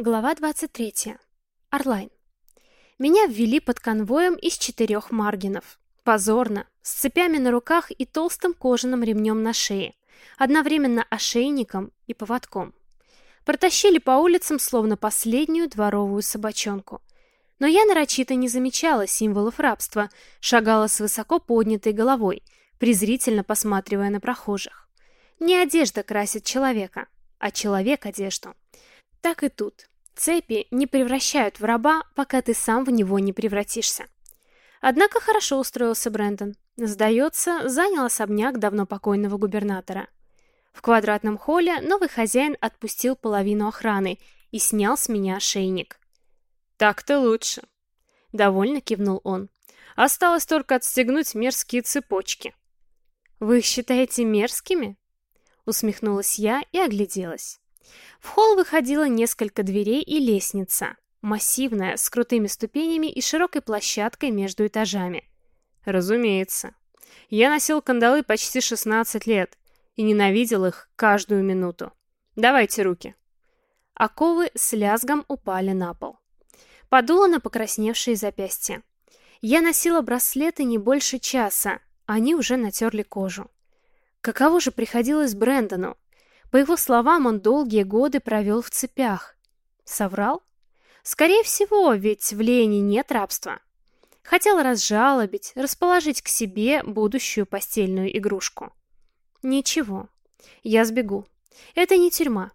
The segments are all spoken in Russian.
Глава 23. Орлайн. Меня ввели под конвоем из четырех маргинов. Позорно, с цепями на руках и толстым кожаным ремнем на шее, одновременно ошейником и поводком. Протащили по улицам словно последнюю дворовую собачонку. Но я нарочито не замечала символов рабства, шагала с высоко поднятой головой, презрительно посматривая на прохожих. Не одежда красит человека, а человек одежду. Так и тут. Цепи не превращают в раба, пока ты сам в него не превратишься. Однако хорошо устроился Брэндон. Сдается, занял особняк давно покойного губернатора. В квадратном холле новый хозяин отпустил половину охраны и снял с меня ошейник. «Так-то лучше», — довольно кивнул он. «Осталось только отстегнуть мерзкие цепочки». «Вы их считаете мерзкими?» Усмехнулась я и огляделась. В холл выходило несколько дверей и лестница, массивная, с крутыми ступенями и широкой площадкой между этажами. Разумеется. Я носил кандалы почти 16 лет и ненавидел их каждую минуту. Давайте руки. Оковы с лязгом упали на пол. Подуло на покрасневшие запястья. Я носила браслеты не больше часа, они уже натерли кожу. Каково же приходилось Брэндону? По его словам, он долгие годы провел в цепях. Соврал? Скорее всего, ведь в Лене нет рабства. Хотел разжалобить, расположить к себе будущую постельную игрушку. Ничего, я сбегу. Это не тюрьма.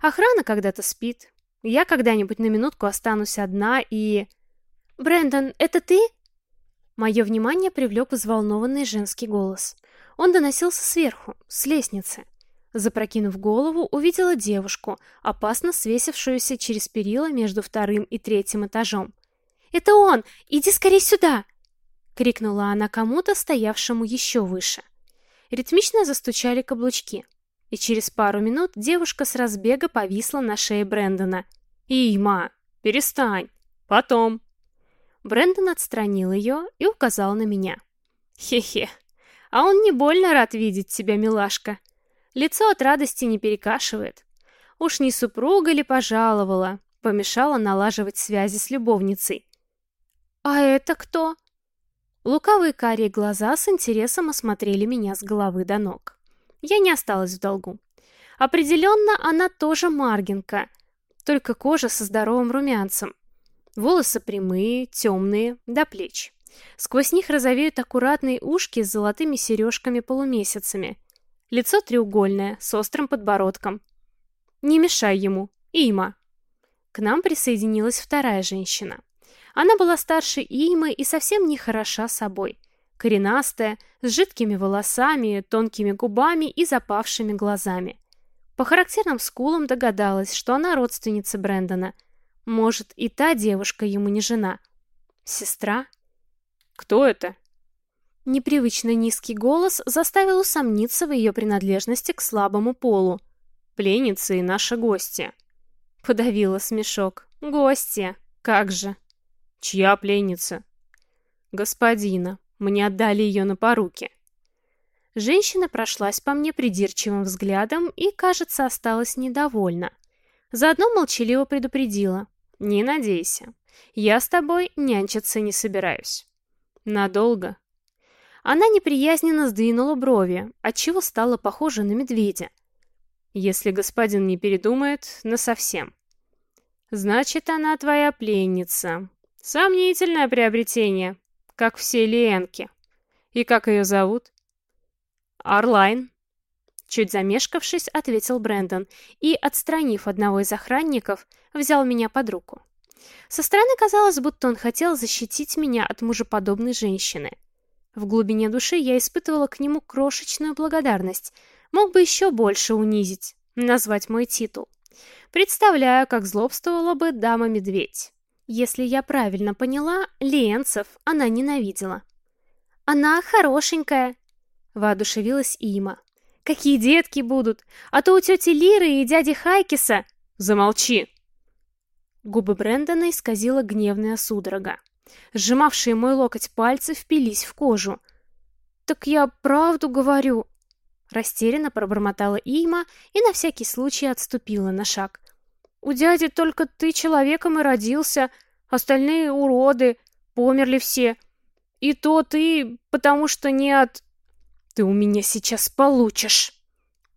Охрана когда-то спит. Я когда-нибудь на минутку останусь одна и... «Брэндон, это ты?» Мое внимание привлек взволнованный женский голос. Он доносился сверху, с лестницы. Запрокинув голову, увидела девушку, опасно свесившуюся через перила между вторым и третьим этажом. «Это он! Иди скорее сюда!» — крикнула она кому-то, стоявшему еще выше. Ритмично застучали каблучки, и через пару минут девушка с разбега повисла на шее Брэндона. «Има, перестань! Потом!» Брэндон отстранил ее и указал на меня. «Хе-хе, а он не больно рад видеть тебя, милашка!» Лицо от радости не перекашивает. Уж не супруга ли пожаловала, помешала налаживать связи с любовницей. «А это кто?» Лукавые карие глаза с интересом осмотрели меня с головы до ног. Я не осталась в долгу. Определенно, она тоже маргинка, только кожа со здоровым румянцем. Волосы прямые, темные, до плеч. Сквозь них розовеют аккуратные ушки с золотыми сережками-полумесяцами. Лицо треугольное, с острым подбородком. Не мешай ему, Има. К нам присоединилась вторая женщина. Она была старше Имы и совсем не хороша собой. Коренастая, с жидкими волосами, тонкими губами и запавшими глазами. По характерным скулам догадалась, что она родственница Брэндона. Может, и та девушка ему не жена. Сестра? Кто это? Непривычно низкий голос заставил усомниться в ее принадлежности к слабому полу. «Пленница и наша гостья». Подавила смешок. «Гостья. Как же?» «Чья пленница?» «Господина. Мне отдали ее на поруки». Женщина прошлась по мне придирчивым взглядом и, кажется, осталась недовольна. Заодно молчаливо предупредила. «Не надейся. Я с тобой нянчиться не собираюсь». «Надолго?» Она неприязненно сдвинула брови, отчего стала похожа на медведя. Если господин не передумает, насовсем. Значит, она твоя пленница. Сомнительное приобретение, как все лиенки. И как ее зовут? Орлайн. Чуть замешкавшись, ответил Брэндон и, отстранив одного из охранников, взял меня под руку. Со стороны казалось, будто он хотел защитить меня от мужеподобной женщины. В глубине души я испытывала к нему крошечную благодарность. Мог бы еще больше унизить, назвать мой титул. Представляю, как злобствовала бы дама-медведь. Если я правильно поняла, Ленцев она ненавидела. «Она хорошенькая», — воодушевилась Има. «Какие детки будут! А то у тети Лиры и дяди Хайкиса...» «Замолчи!» Губы Брэндона исказила гневная судорога. Сжимавшие мой локоть пальцы впились в кожу. «Так я правду говорю!» Растерянно пробормотала Има и на всякий случай отступила на шаг. У дяди только ты человеком и родился, остальные уроды, померли все. И то ты, потому что не от... Ты у меня сейчас получишь!»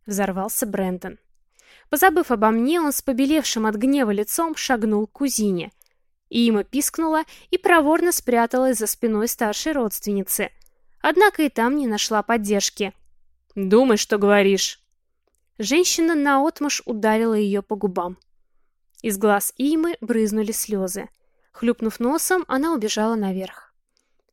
Взорвался Брэндон. Позабыв обо мне, он с побелевшим от гнева лицом шагнул к кузине. Има пискнула и проворно спряталась за спиной старшей родственницы. Однако и там не нашла поддержки. «Думай, что говоришь!» Женщина наотмашь ударила ее по губам. Из глаз Имы брызнули слезы. Хлюпнув носом, она убежала наверх.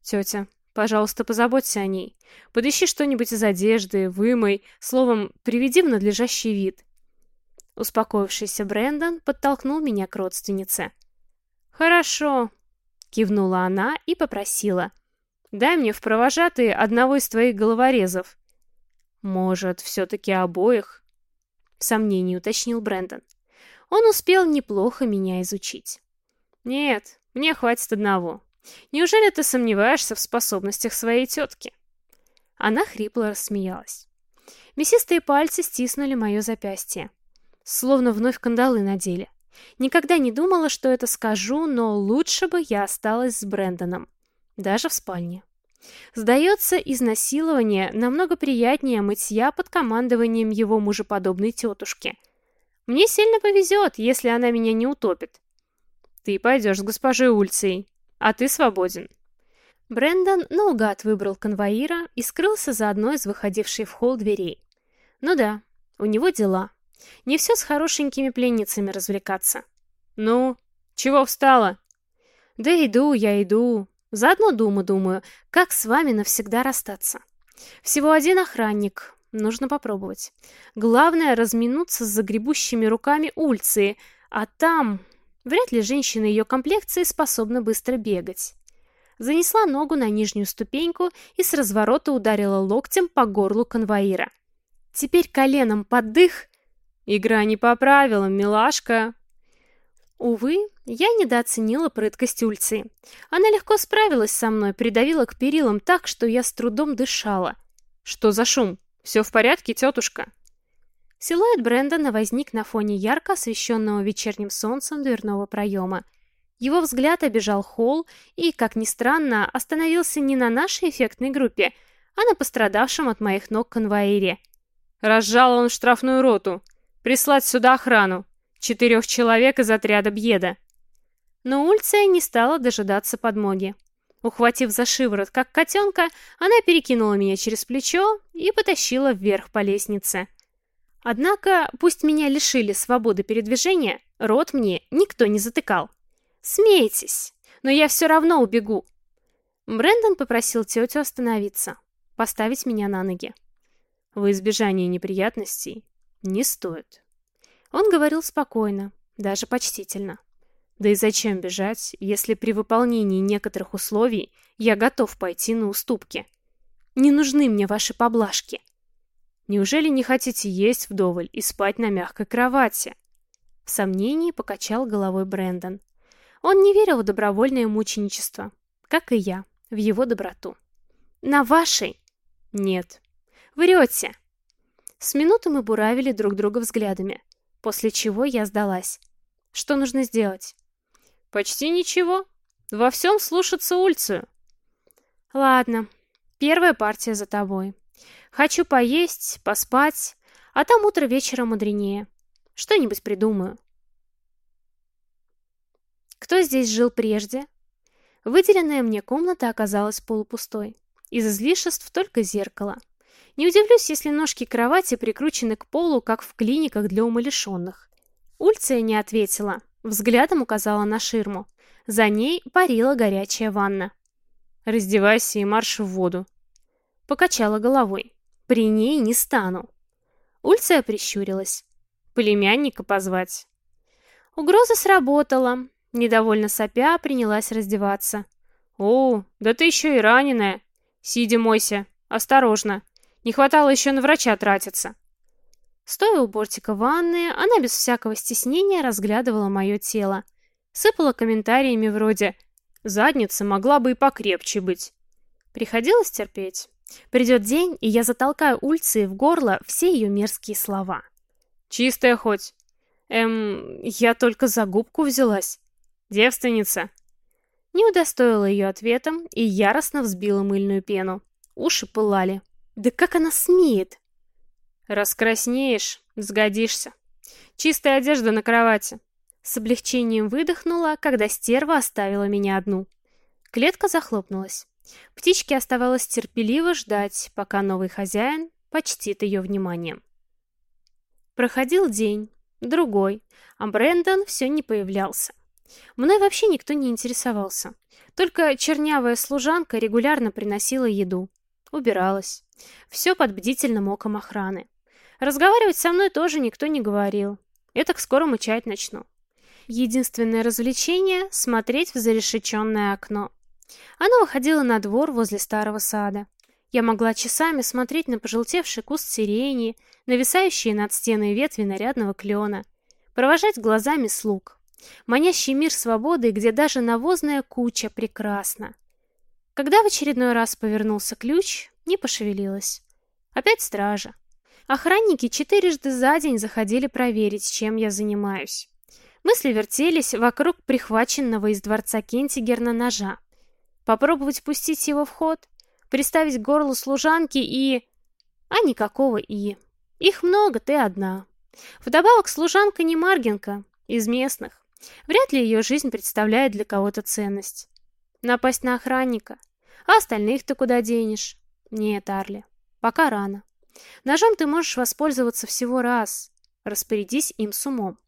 «Тетя, пожалуйста, позаботься о ней. Подыщи что-нибудь из одежды, вымой, словом, приведи в надлежащий вид». Успокоившийся Брэндон подтолкнул меня к родственнице. «Хорошо», — кивнула она и попросила. «Дай мне в провожатые одного из твоих головорезов». «Может, все-таки обоих?» В сомнении уточнил Брэндон. Он успел неплохо меня изучить. «Нет, мне хватит одного. Неужели ты сомневаешься в способностях своей тетки?» Она хрипло рассмеялась. Мясистые пальцы стиснули мое запястье. Словно вновь кандалы надели. Никогда не думала, что это скажу, но лучше бы я осталась с Брэндоном. Даже в спальне. Сдается, изнасилование намного приятнее мытья под командованием его мужеподобной тетушки. Мне сильно повезет, если она меня не утопит. Ты пойдешь с госпожой Ульцией, а ты свободен. Брендон наугад выбрал конвоира и скрылся за одной из выходившей в холл дверей. Ну да, у него дела. Не все с хорошенькими пленницами развлекаться. Ну, чего встала? Да иду я, иду. Заодно думаю, думаю, как с вами навсегда расстаться. Всего один охранник. Нужно попробовать. Главное разминуться с загребущими руками Ульции, а там... Вряд ли женщина ее комплекции способна быстро бегать. Занесла ногу на нижнюю ступеньку и с разворота ударила локтем по горлу конвоира. Теперь коленом под дых... Игра не по правилам, милашка. Увы, я недооценила прыткость Ульции. Она легко справилась со мной, придавила к перилам так, что я с трудом дышала. Что за шум? Все в порядке, тетушка? Силуэт Брэндона возник на фоне ярко освещенного вечерним солнцем дверного проема. Его взгляд обежал холл и, как ни странно, остановился не на нашей эффектной группе, а на пострадавшем от моих ног конвоире. Разжал он штрафную роту. Прислать сюда охрану. Четырех человек из отряда Бьеда. Но Ульция не стала дожидаться подмоги. Ухватив за шиворот, как котенка, она перекинула меня через плечо и потащила вверх по лестнице. Однако, пусть меня лишили свободы передвижения, рот мне никто не затыкал. Смейтесь, но я все равно убегу. Брэндон попросил тетю остановиться, поставить меня на ноги. В избежание неприятностей не стоит. Он говорил спокойно, даже почтительно. Да и зачем бежать, если при выполнении некоторых условий я готов пойти на уступки? Не нужны мне ваши поблажки. Неужели не хотите есть вдоволь и спать на мягкой кровати? В сомнении покачал головой Брэндон. Он не верил в добровольное мученичество, как и я, в его доброту. На вашей? Нет. Врете. С минуты мы буравили друг друга взглядами, после чего я сдалась. Что нужно сделать? Почти ничего. Во всем слушаться Ульцию. Ладно, первая партия за тобой. Хочу поесть, поспать, а там утро вечера мудренее. Что-нибудь придумаю. Кто здесь жил прежде? Выделенная мне комната оказалась полупустой. Из излишеств только зеркало. Не удивлюсь, если ножки кровати прикручены к полу, как в клиниках для умалишенных. Ульция не ответила, взглядом указала на ширму. За ней парила горячая ванна. «Раздевайся и марш в воду», — покачала головой. При ней не стану. Ульция прищурилась. Племянника позвать. Угроза сработала. Недовольно сопя принялась раздеваться. «О, да ты еще и раненая. Сиди, мойся. Осторожно. Не хватало еще на врача тратиться». Стоя у бортика ванны, она без всякого стеснения разглядывала мое тело. Сыпала комментариями вроде «Задница могла бы и покрепче быть». Приходилось терпеть. Придет день, и я затолкаю Ульции в горло все ее мерзкие слова. «Чистая хоть?» Эм, я только за губку взялась. Девственница. Не удостоила ее ответом и яростно взбила мыльную пену. Уши пылали. Да как она смеет? Раскраснеешь, сгодишься. Чистая одежда на кровати. С облегчением выдохнула, когда стерва оставила меня одну. Клетка захлопнулась. Птичке оставалось терпеливо ждать, пока новый хозяин почтит ее вниманием. Проходил день, другой, а Брэндон все не появлялся. Мной вообще никто не интересовался. Только чернявая служанка регулярно приносила еду. Убиралась. Все под бдительным оком охраны. Разговаривать со мной тоже никто не говорил. Я так скоро мычать начну. Единственное развлечение — смотреть в зарешеченное окно. Оно выходило на двор возле старого сада. Я могла часами смотреть на пожелтевший куст сирени, нависающие над стеной ветви нарядного клена, провожать глазами слуг. Манящий мир свободы, где даже навозная куча прекрасна. Когда в очередной раз повернулся ключ, не пошевелилась. Опять стража. Охранники четырежды за день заходили проверить, чем я занимаюсь. Мысли вертелись вокруг прихваченного из дворца Кентигерна ножа. Попробовать пустить его в ход, приставить к горлу служанки и... А никакого «и». Их много, ты одна. Вдобавок служанка не Маргинка, из местных. Вряд ли ее жизнь представляет для кого-то ценность. Напасть на охранника. А остальных ты куда денешь? Нет, Арли, пока рано. Ножом ты можешь воспользоваться всего раз. Распорядись им с умом.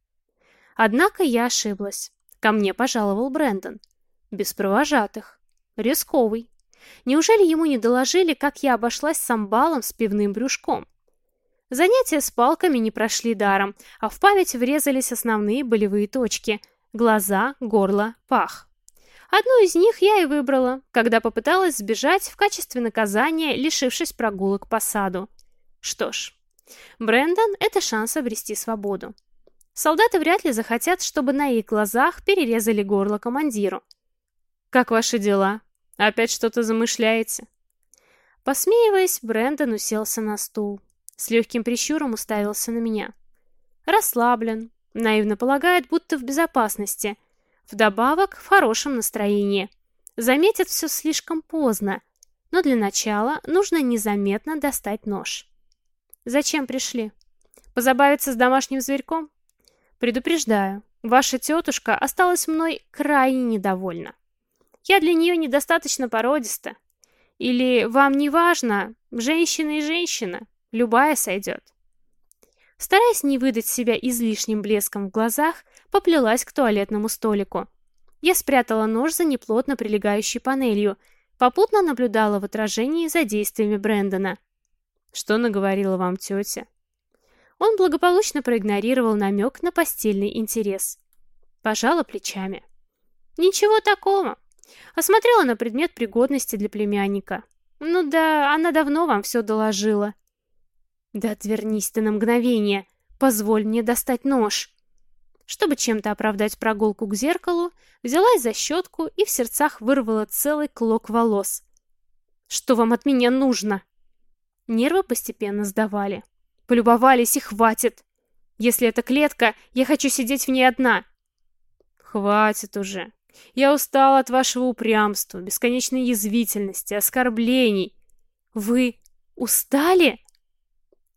Однако я ошиблась. Ко мне пожаловал Брэндон. Без провожатых. Рисковый. Неужели ему не доложили, как я обошлась с амбалом с пивным брюшком? Занятия с палками не прошли даром, а в память врезались основные болевые точки – глаза, горло, пах. Одну из них я и выбрала, когда попыталась сбежать в качестве наказания, лишившись прогулок по саду. Что ж, Брэндон – это шанс обрести свободу. Солдаты вряд ли захотят, чтобы на их глазах перерезали горло командиру. «Как ваши дела? Опять что-то замышляете?» Посмеиваясь, Брэндон уселся на стул. С легким прищуром уставился на меня. Расслаблен, наивно полагает, будто в безопасности. Вдобавок, в хорошем настроении. Заметит все слишком поздно, но для начала нужно незаметно достать нож. Зачем пришли? Позабавиться с домашним зверьком? Предупреждаю, ваша тетушка осталась мной крайне недовольна. Я для нее недостаточно породиста. Или вам не важно, женщина и женщина, Любая сойдет. Стараясь не выдать себя излишним блеском в глазах, поплелась к туалетному столику. Я спрятала нож за неплотно прилегающей панелью, попутно наблюдала в отражении за действиями Брэндона. «Что наговорила вам тетя?» Он благополучно проигнорировал намек на постельный интерес. Пожала плечами. «Ничего такого. Осмотрела на предмет пригодности для племянника. Ну да, она давно вам все доложила. Да отвернись ты на мгновение. Позволь мне достать нож. Чтобы чем-то оправдать прогулку к зеркалу, взялась за щетку и в сердцах вырвала целый клок волос. Что вам от меня нужно? Нервы постепенно сдавали. Полюбовались и хватит. Если это клетка, я хочу сидеть в ней одна. Хватит уже. Я устала от вашего упрямства, бесконечной язвительности, оскорблений. Вы устали?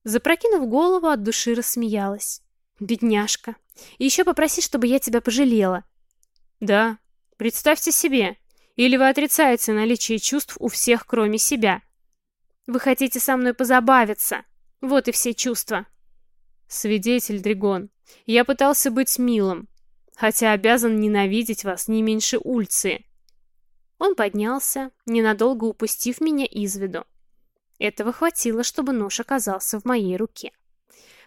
Запрокинув голову, от души рассмеялась. «Бедняжка. И еще попроси, чтобы я тебя пожалела». «Да. Представьте себе. Или вы отрицаете наличие чувств у всех, кроме себя?» «Вы хотите со мной позабавиться. Вот и все чувства». «Свидетель, Дригон, я пытался быть милым, хотя обязан ненавидеть вас не меньше Ульции». Он поднялся, ненадолго упустив меня из виду. Этого хватило, чтобы нож оказался в моей руке.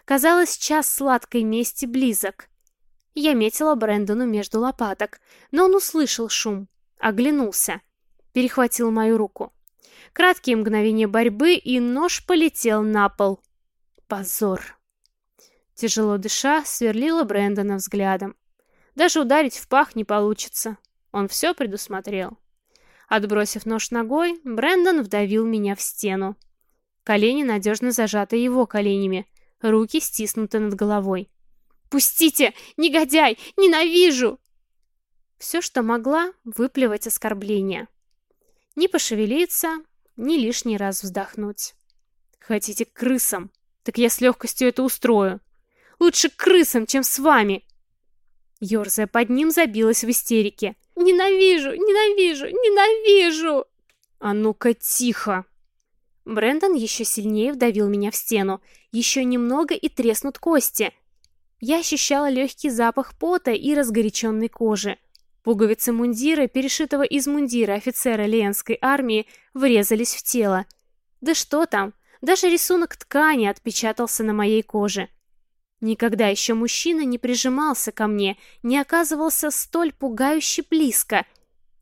Казалось, час сладкой мести близок. Я метила Брэндону между лопаток, но он услышал шум, оглянулся, перехватил мою руку. Краткие мгновения борьбы, и нож полетел на пол. Позор. Тяжело дыша, сверлила Брэндона взглядом. Даже ударить в пах не получится. Он все предусмотрел. Отбросив нож ногой, Брэндон вдавил меня в стену. Колени надежно зажаты его коленями, руки стиснуты над головой. Пустите! Негодяй! Ненавижу!» Все, что могла, выплевать оскорбления. Не пошевелиться, ни лишний раз вздохнуть. Хотите крысам? Так я с легкостью это устрою. Лучше крысам, чем с вами. Ёрзая под ним, забилась в истерике. «Ненавижу! Ненавижу! Ненавижу!» «А ну-ка, тихо!» Брэндон еще сильнее вдавил меня в стену. Еще немного и треснут кости. Я ощущала легкий запах пота и разгоряченной кожи. Пуговицы мундира, перешитого из мундира офицера Ленской армии, врезались в тело. Да что там, даже рисунок ткани отпечатался на моей коже. Никогда еще мужчина не прижимался ко мне, не оказывался столь пугающе близко.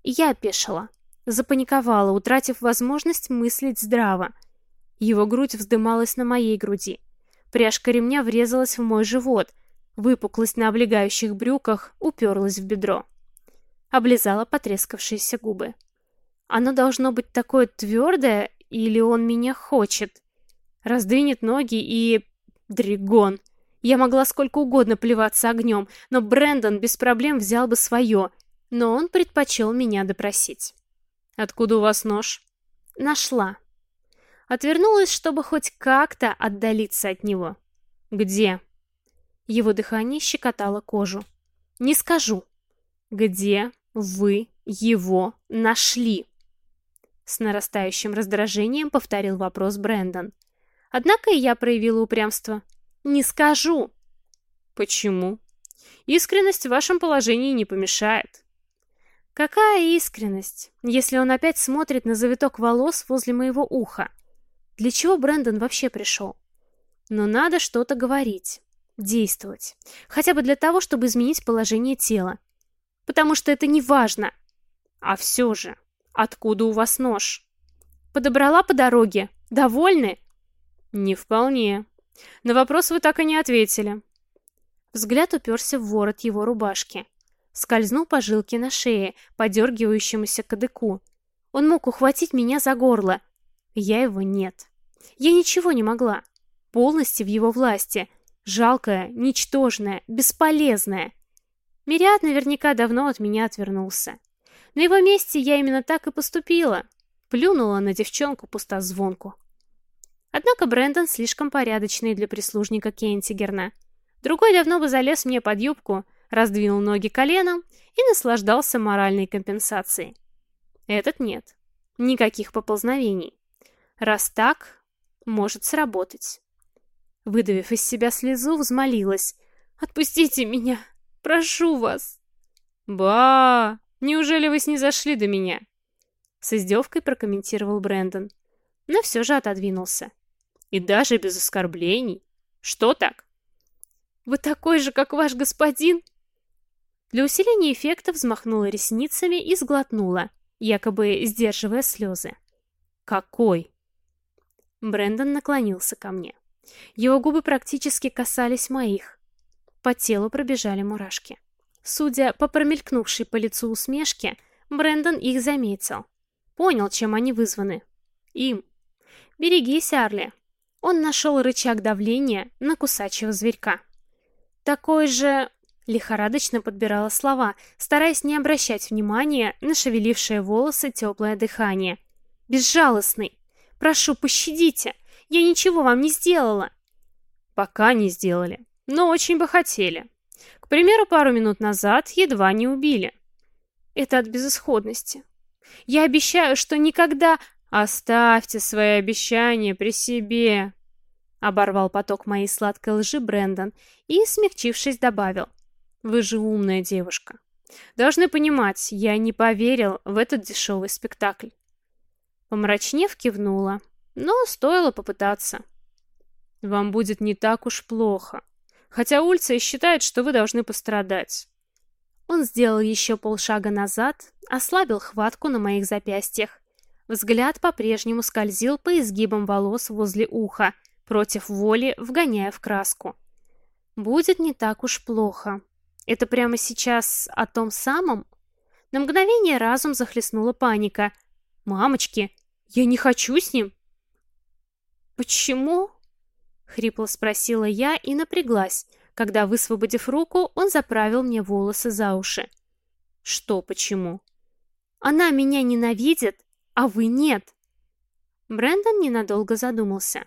Я опешила, запаниковала, утратив возможность мыслить здраво. Его грудь вздымалась на моей груди. Пряжка ремня врезалась в мой живот. Выпуклость на облегающих брюках уперлась в бедро облизала потрескавшиеся губы. Оно должно быть такое твердое, или он меня хочет? Раздвинет ноги и... Дригон. Я могла сколько угодно плеваться огнем, но Брэндон без проблем взял бы свое. Но он предпочел меня допросить. «Откуда у вас нож?» «Нашла». Отвернулась, чтобы хоть как-то отдалиться от него. «Где?» Его дыхание щекотало кожу. «Не скажу». «Где?» Вы его нашли. С нарастающим раздражением повторил вопрос Брэндон. Однако и я проявила упрямство. Не скажу. Почему? Искренность в вашем положении не помешает. Какая искренность, если он опять смотрит на завиток волос возле моего уха? Для чего Брэндон вообще пришел? Но надо что-то говорить, действовать. Хотя бы для того, чтобы изменить положение тела потому что это не важно. А все же, откуда у вас нож? Подобрала по дороге. Довольны? Не вполне. На вопрос вы так и не ответили. Взгляд уперся в ворот его рубашки. Скользнул по жилке на шее, подергивающемуся кадыку. Он мог ухватить меня за горло. Я его нет. Я ничего не могла. Полностью в его власти. Жалкая, ничтожная, бесполезная. Мириад наверняка давно от меня отвернулся. На его месте я именно так и поступила. Плюнула на девчонку пустозвонку. Однако Брэндон слишком порядочный для прислужника Кентигерна. Другой давно бы залез мне под юбку, раздвинул ноги коленом и наслаждался моральной компенсацией. Этот нет. Никаких поползновений. Раз так, может сработать. Выдавив из себя слезу, взмолилась. «Отпустите меня! Прошу вас!» «Ба! Неужели вы снизошли до меня?» С издевкой прокомментировал Брэндон, но все же отодвинулся. «И даже без оскорблений? Что так?» «Вы такой же, как ваш господин?» Для усиления эффекта взмахнула ресницами и сглотнула, якобы сдерживая слезы. «Какой?» Брэндон наклонился ко мне. Его губы практически касались моих. По телу пробежали мурашки. Судя по промелькнувшей по лицу усмешке, Брэндон их заметил. Понял, чем они вызваны. Им. Берегись, Арли. Он нашел рычаг давления на кусачего зверька. Такой же... Лихорадочно подбирала слова, стараясь не обращать внимания на шевелившие волосы теплое дыхание. «Безжалостный! Прошу, пощадите! Я ничего вам не сделала!» «Пока не сделали но очень бы хотели. К примеру, пару минут назад едва не убили. Это от безысходности. Я обещаю, что никогда... Оставьте свои обещания при себе. Оборвал поток моей сладкой лжи Брэндон и, смягчившись, добавил. Вы же умная девушка. Должны понимать, я не поверил в этот дешевый спектакль. Помрачнев кивнула, но стоило попытаться. Вам будет не так уж плохо хотя Ульция считает, что вы должны пострадать. Он сделал еще полшага назад, ослабил хватку на моих запястьях. Взгляд по-прежнему скользил по изгибам волос возле уха, против воли вгоняя в краску. Будет не так уж плохо. Это прямо сейчас о том самом? На мгновение разум захлестнула паника. «Мамочки, я не хочу с ним!» «Почему?» — хрипло спросила я и напряглась, когда, высвободив руку, он заправил мне волосы за уши. Что, почему? Она меня ненавидит, а вы нет. Брэндон ненадолго задумался.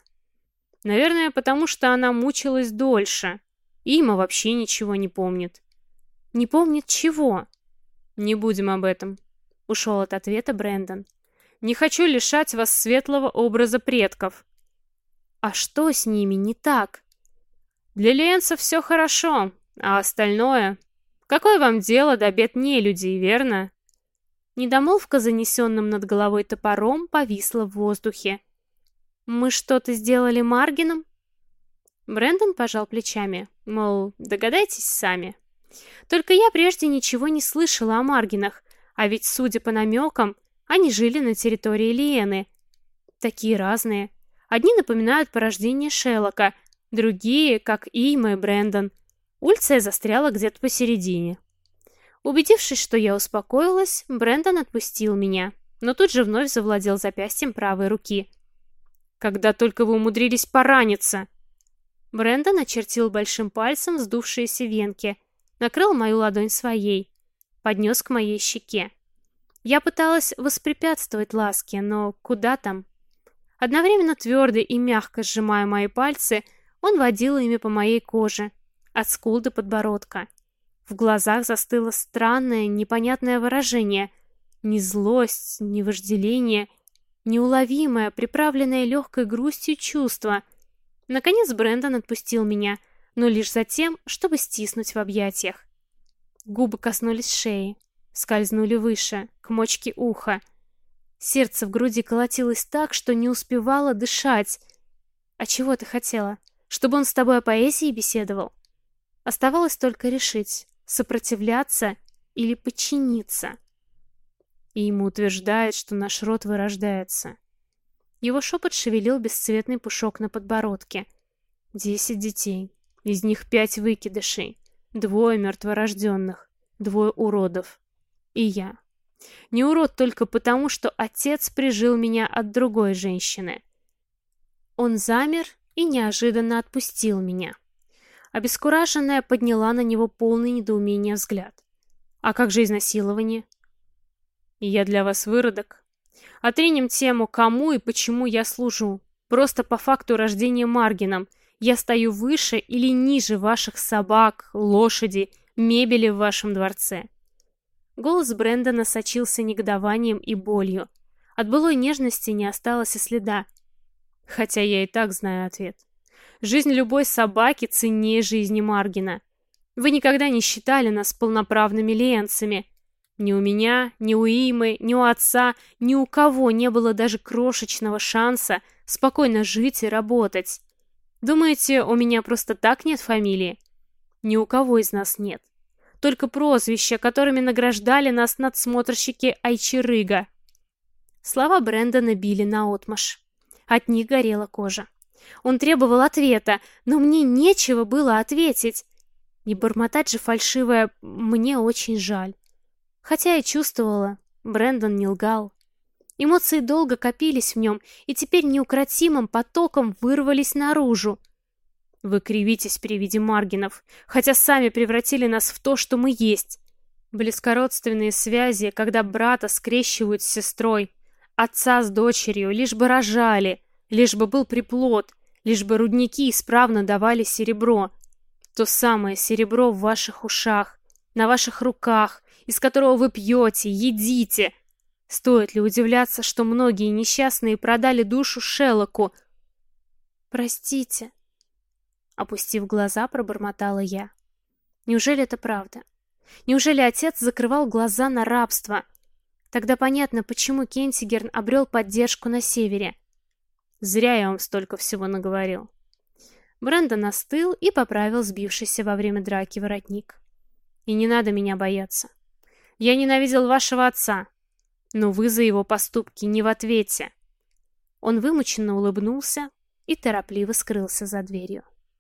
Наверное, потому что она мучилась дольше. Има вообще ничего не помнит. Не помнит чего? Не будем об этом. Ушел от ответа Брэндон. Не хочу лишать вас светлого образа предков. А что с ними не так? Для Ленца все хорошо, а остальное... Какое вам дело до бед нелюдей, верно? Недомолвка, занесенным над головой топором, повисла в воздухе. «Мы что-то сделали Маргином?» Брэндон пожал плечами, мол, догадайтесь сами. Только я прежде ничего не слышала о Маргинах, а ведь, судя по намекам, они жили на территории Лиены. Такие разные. Одни напоминают порождение Шеллока, другие, как Има и Брэндон. Ульция застряла где-то посередине. Убедившись, что я успокоилась, Брэндон отпустил меня, но тут же вновь завладел запястьем правой руки. «Когда только вы умудрились пораниться!» Брэндон очертил большим пальцем вздувшиеся венки, накрыл мою ладонь своей, поднес к моей щеке. Я пыталась воспрепятствовать ласке, но куда там? Одновременно твердо и мягко сжимая мои пальцы, он водил ими по моей коже, от скул до подбородка. В глазах застыло странное, непонятное выражение. Ни злость, ни вожделение, неуловимое, приправленное легкой грустью чувство. Наконец Брэндон отпустил меня, но лишь за тем, чтобы стиснуть в объятиях. Губы коснулись шеи скользнули выше, к мочке уха. Сердце в груди колотилось так, что не успевало дышать. А чего ты хотела? Чтобы он с тобой о поэзии беседовал? Оставалось только решить, сопротивляться или подчиниться. И ему утверждает, что наш род вырождается. Его шепот шевелил бесцветный пушок на подбородке. Десять детей. Из них пять выкидышей. Двое мертворожденных. Двое уродов и я. Не урод только потому, что отец прижил меня от другой женщины. Он замер и неожиданно отпустил меня. Обескураженная подняла на него полный недоумения взгляд. «А как же изнасилование?» «Я для вас выродок. Отринем тему, кому и почему я служу. Просто по факту рождения Маргином. Я стою выше или ниже ваших собак, лошади, мебели в вашем дворце. Голос Брэндона сочился негодованием и болью. От былой нежности не осталось и следа. Хотя я и так знаю ответ. Жизнь любой собаки ценнее жизни Маргина. Вы никогда не считали нас полноправными лиенцами. Ни у меня, ни у Имы, ни у отца, ни у кого не было даже крошечного шанса спокойно жить и работать. Думаете, у меня просто так нет фамилии? Ни у кого из нас нет только прозвища, которыми награждали нас надсмотрщики Айчирыга. Слова Брэндона били наотмашь. От них горела кожа. Он требовал ответа, но мне нечего было ответить. Не бормотать же фальшивое «мне очень жаль». Хотя я чувствовала, Брэндон не лгал. Эмоции долго копились в нем и теперь неукротимым потоком вырвались наружу. Вы кривитесь при виде Маргинов, хотя сами превратили нас в то, что мы есть. Близкородственные связи, когда брата скрещивают с сестрой, отца с дочерью, лишь бы рожали, лишь бы был приплод, лишь бы рудники исправно давали серебро. То самое серебро в ваших ушах, на ваших руках, из которого вы пьете, едите. Стоит ли удивляться, что многие несчастные продали душу Шеллоку? Простите, Опустив глаза, пробормотала я. Неужели это правда? Неужели отец закрывал глаза на рабство? Тогда понятно, почему Кентигерн обрел поддержку на севере. Зря я вам столько всего наговорил. Брэндон остыл и поправил сбившийся во время драки воротник. И не надо меня бояться. Я ненавидел вашего отца, но вы за его поступки не в ответе. Он вымученно улыбнулся и торопливо скрылся за дверью.